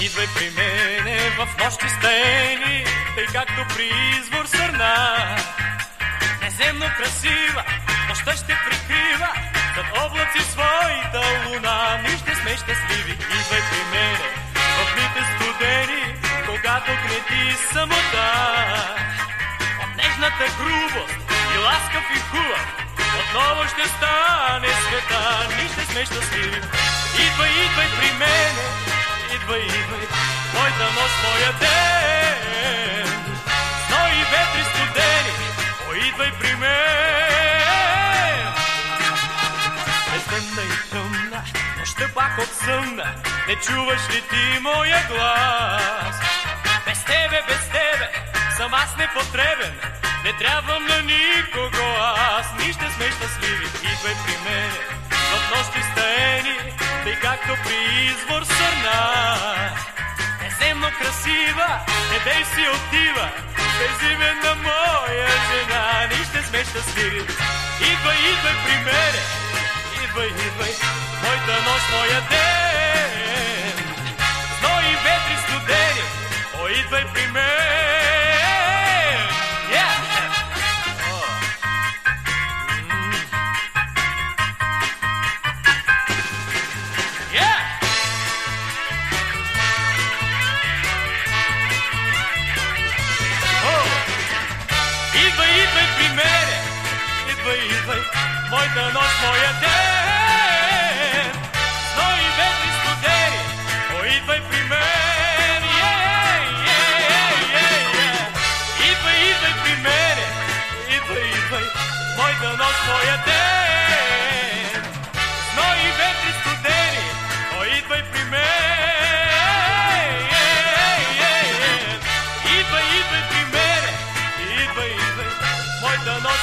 Идвай при мене в нощи стени, тъй както при извор сърна. Неземно красива, нощта ще прикрива, зад облаци своята луна. Ние ще сме щастливи, идвай при мене, в дните студени, когато гнети самота. От нежната грубост и ласкав и хубав, отново ще стане света. Ние ще сме щастливи, идвай, идвай при мене, идвай, идвай, моята нощ, моя ден. Сной и ветри студени, о, идвай при мен. Бездънна и тъмна, нощта пак от съмна, не чуваш ли ти моя глас? Без тебе, без тебе, съм аз непотребен, не трябвам на никого аз. Ние ще сме щастливи, идвай при мене, в нощи както при извор сърна. Неземно красива, дей си отива, безименна моя жена. Ние ще сме щастливи, идвай, идвай при мене, идвай, идвай, моята нощ, моя ден. Зной и ветри студени, о, идвай при мен. Моята нощ, моя ден. Сной и ветри студени, о, идвай при мен. Yeah, yeah, yeah, yeah. Идвай, идвай при мене, идвай, идвай, моята нощ, моя ден. Сной и ветри студени, о, идвай при мен. Yeah, yeah, yeah. Идвай, идвай при мене, идвай, идвай, моята нощ,